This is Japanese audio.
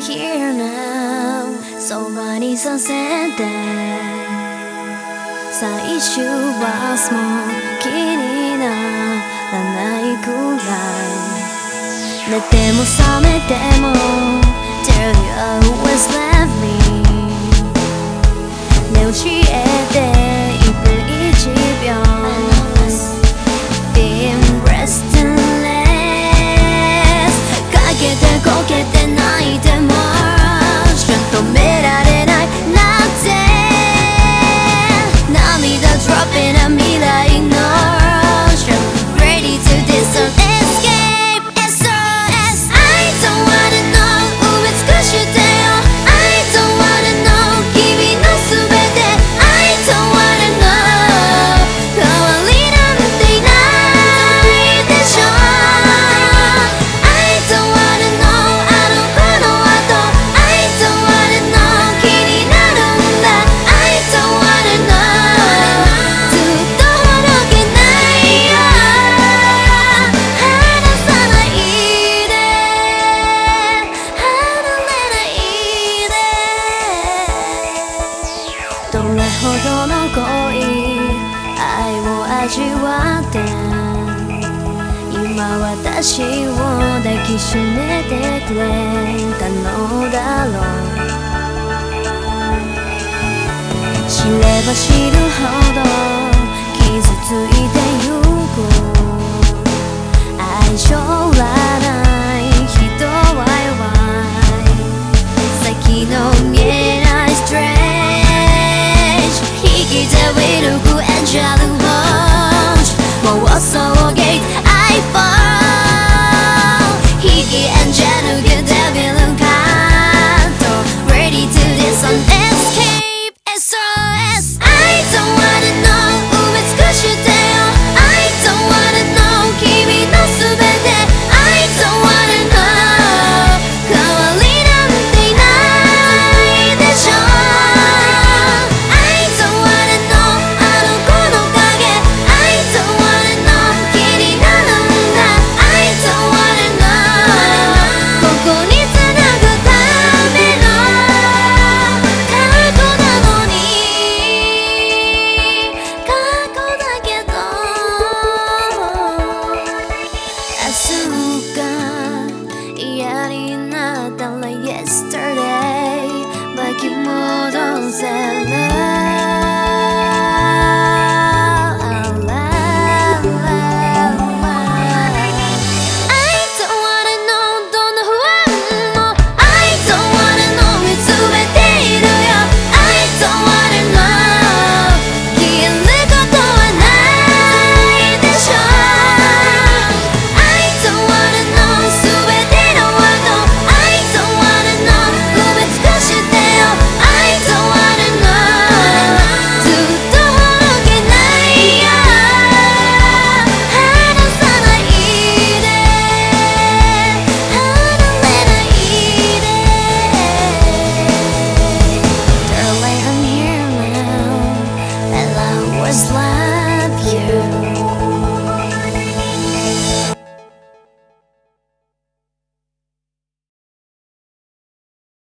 here now. So many sunset days. So each you are small, keen enough, and I could lie. Let them all 味わって今私を抱きしめてくれたのだろう。知れば知るほど傷ついてゆく。愛情らない人は弱い。先の見えないストレージ引きずりる sunset